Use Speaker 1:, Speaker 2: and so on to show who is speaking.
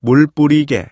Speaker 1: 물 뿌리게.